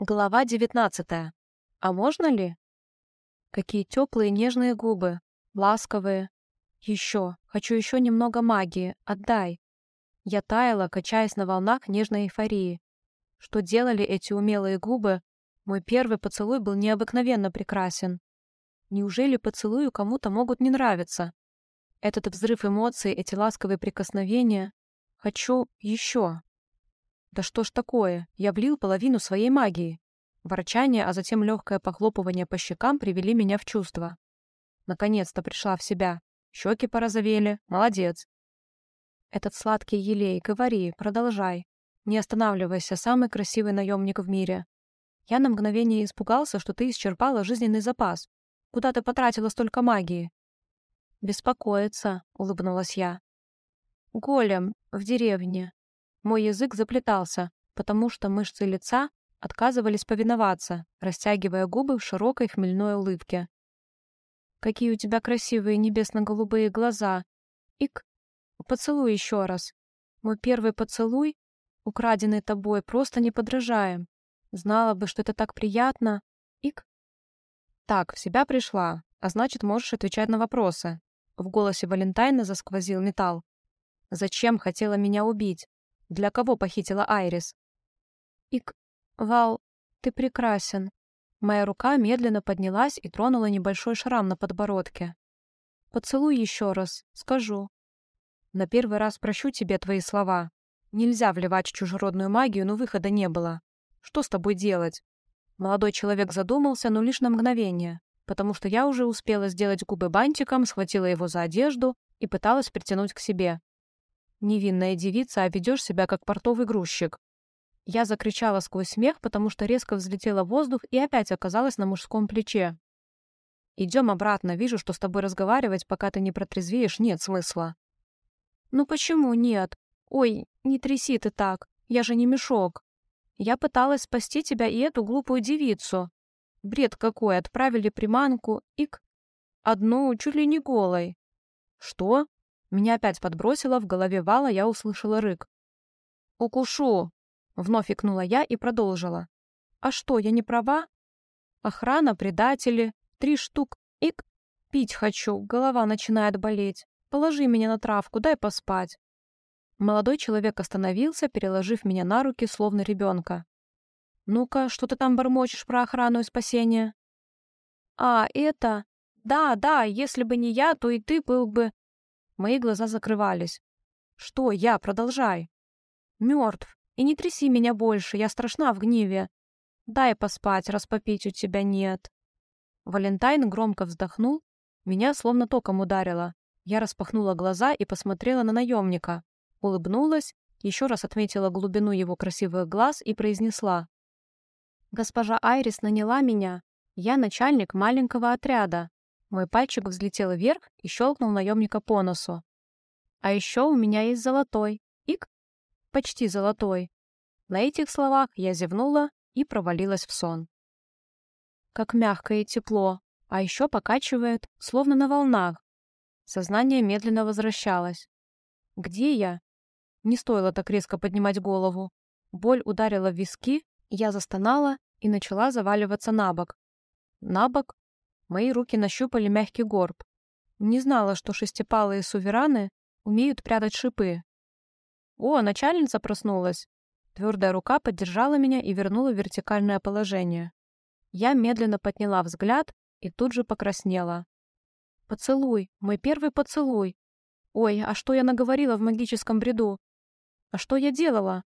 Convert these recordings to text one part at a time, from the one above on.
Глава девятнадцатая. А можно ли? Какие теплые нежные губы, ласковые. Еще, хочу еще немного магии, отдай. Я таяла, качаясь на волнах нежной эйфории. Что делали эти умелые губы? Мой первый поцелуй был необыкновенно прекрасен. Неужели поцелую кому-то могут не нравиться? Этот взрыв эмоций, эти ласковые прикосновения. Хочу еще. Да что ж такое? Я влил половину своей магии. Ворчание, а затем легкое похлопывание по щекам привели меня в чувство. Наконец-то пришла в себя. Щеки порозовели. Молодец. Этот сладкий елей, говори, продолжай. Не останавливайся, самый красивый наемник в мире. Я на мгновение испугался, что ты исчерпала жизненный запас. Куда ты потратила столько магии? Беспокоиться, улыбнулась я. Голем, в деревне. Мой язык заплетался, потому что мышцы лица отказывались повиноваться, растягивая губы в широкой хмельной улыбке. «Какие у тебя красивые небесно-голубые глаза! Ик! Поцелуй еще раз! Мой первый поцелуй, украденный тобой, просто не подражаем. Знала бы, что это так приятно. Ик!» «Так, в себя пришла, а значит, можешь отвечать на вопросы». В голосе Валентайна засквозил металл. «Зачем хотела меня убить? Для кого похитила Айрис? Ик, Вал, ты прекрасен. Моя рука медленно поднялась и тронула небольшой шрам на подбородке. Поцелуй еще раз, скажу. На первый раз прощу тебе твои слова. Нельзя вливать чужеродную магию, но выхода не было. Что с тобой делать? Молодой человек задумался, но лишь на мгновение, потому что я уже успела сделать губы бантиком, схватила его за одежду и пыталась притянуть к себе. Невинная девица, а ведешь себя как портовый грузчик. Я закричала сквозь смех, потому что резко взлетела в воздух и опять оказалась на мужском плече. «Идем обратно, вижу, что с тобой разговаривать, пока ты не протрезвеешь, нет смысла». «Ну почему нет? Ой, не тряси ты так, я же не мешок. Я пыталась спасти тебя и эту глупую девицу. Бред какой, отправили приманку и к... Одну чуть ли не голой». «Что?» Меня опять подбросило, в голове вала я услышала рык. «Укушу!» — вновь икнула я и продолжила. «А что, я не права? Охрана, предатели, три штук, ик. Пить хочу, голова начинает болеть. Положи меня на травку, дай поспать». Молодой человек остановился, переложив меня на руки, словно ребенка. «Ну-ка, что ты там бормочешь про охрану и спасение?» «А, это... Да, да, если бы не я, то и ты был бы Мои глаза закрывались. «Что я? Продолжай!» «Мертв. И не тряси меня больше, я страшна в гневе. Дай поспать, раз попить у тебя нет». Валентайн громко вздохнул. Меня словно током ударило. Я распахнула глаза и посмотрела на наемника. Улыбнулась, еще раз отметила глубину его красивых глаз и произнесла. «Госпожа Айрис наняла меня. Я начальник маленького отряда. Мой пальчик взлетел вверх и щелкнул наемника по носу. «А еще у меня есть золотой. Ик? Почти золотой». На этих словах я зевнула и провалилась в сон. Как мягко и тепло, а еще покачивает, словно на волнах. Сознание медленно возвращалось. «Где я?» Не стоило так резко поднимать голову. Боль ударила в виски, я застонала и начала заваливаться на бок. На бок Мои руки нащупали мягкий горб. Не знала, что шестипалые сувераны умеют прятать шипы. «О, начальница проснулась!» Твердая рука поддержала меня и вернула в вертикальное положение. Я медленно подняла взгляд и тут же покраснела. «Поцелуй! Мой первый поцелуй! Ой, а что я наговорила в магическом бреду? А что я делала?»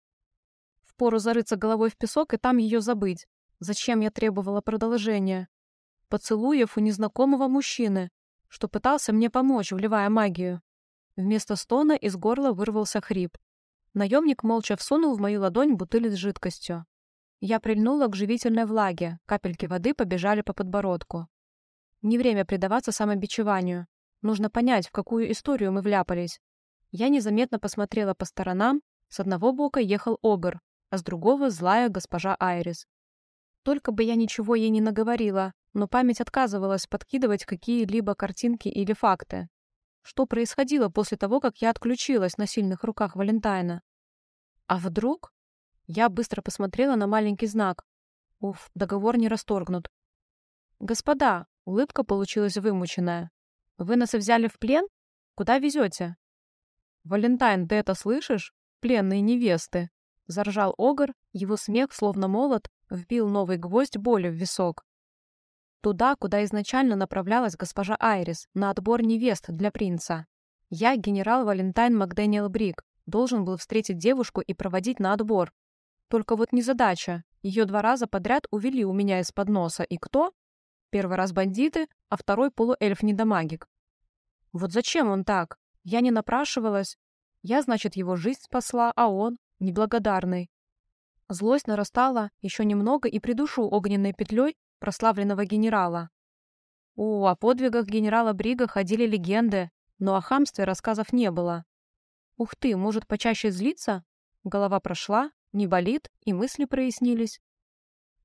Впору зарыться головой в песок и там ее забыть. Зачем я требовала продолжения? Поцелуев у незнакомого мужчины, что пытался мне помочь, вливая магию. Вместо стона из горла вырвался хрип. Наемник молча всунул в мою ладонь бутыль с жидкостью. Я прильнула к живительной влаге, капельки воды побежали по подбородку. Не время предаваться самобичеванию. Нужно понять, в какую историю мы вляпались. Я незаметно посмотрела по сторонам, с одного бока ехал Обер, а с другого — злая госпожа Айрис. Только бы я ничего ей не наговорила, но память отказывалась подкидывать какие-либо картинки или факты. Что происходило после того, как я отключилась на сильных руках Валентайна? А вдруг? Я быстро посмотрела на маленький знак. Уф, договор не расторгнут. «Господа!» — улыбка получилась вымученная. «Вы нас взяли в плен? Куда везете?» «Валентайн, ты это слышишь? Пленные невесты!» — заржал Огр, его смех, словно молот, вбил новый гвоздь боли в висок. Туда, куда изначально направлялась госпожа Айрис, на отбор невест для принца. Я, генерал Валентайн Макдэниел Брик, должен был встретить девушку и проводить на отбор. Только вот незадача. Ее два раза подряд увели у меня из-под носа. И кто? Первый раз бандиты, а второй полуэльф-недомагик. Вот зачем он так? Я не напрашивалась. Я, значит, его жизнь спасла, а он — неблагодарный. Злость нарастала еще немного и придушу огненной петлей прославленного генерала. О, о подвигах генерала Брига ходили легенды, но о хамстве рассказов не было. Ух ты, может почаще злиться? Голова прошла, не болит, и мысли прояснились.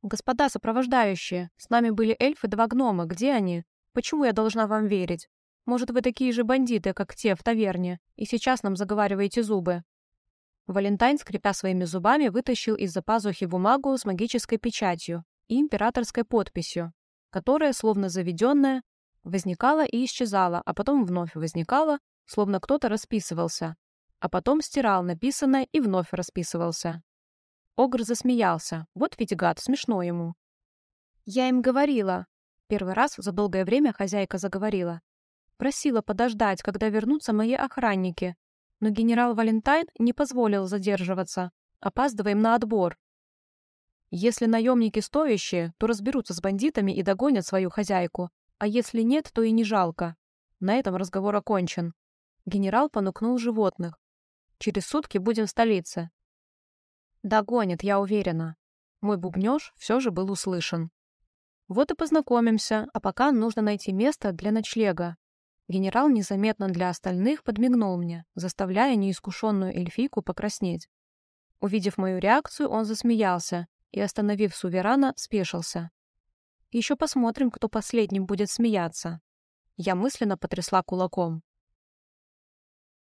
«Господа сопровождающие, с нами были эльфы два гнома, где они? Почему я должна вам верить? Может, вы такие же бандиты, как те в таверне, и сейчас нам заговариваете зубы?» Валентайн, скрипя своими зубами, вытащил из-за пазухи бумагу с магической печатью и императорской подписью, которая, словно заведенная, возникала и исчезала, а потом вновь возникала, словно кто-то расписывался, а потом стирал написанное и вновь расписывался. Огр засмеялся. Вот ведь гад, смешно ему. «Я им говорила». Первый раз за долгое время хозяйка заговорила. Просила подождать, когда вернутся мои охранники. Но генерал Валентайн не позволил задерживаться. Опаздываем на отбор. Если наемники стоящие, то разберутся с бандитами и догонят свою хозяйку. А если нет, то и не жалко. На этом разговор окончен. Генерал понукнул животных. Через сутки будем в столице. Догонит, я уверена. Мой бубнёж все же был услышан. Вот и познакомимся, а пока нужно найти место для ночлега. Генерал незаметно для остальных подмигнул мне, заставляя неискушенную эльфийку покраснеть. Увидев мою реакцию, он засмеялся и, остановив суверана, спешился. Еще посмотрим, кто последним будет смеяться. Я мысленно потрясла кулаком.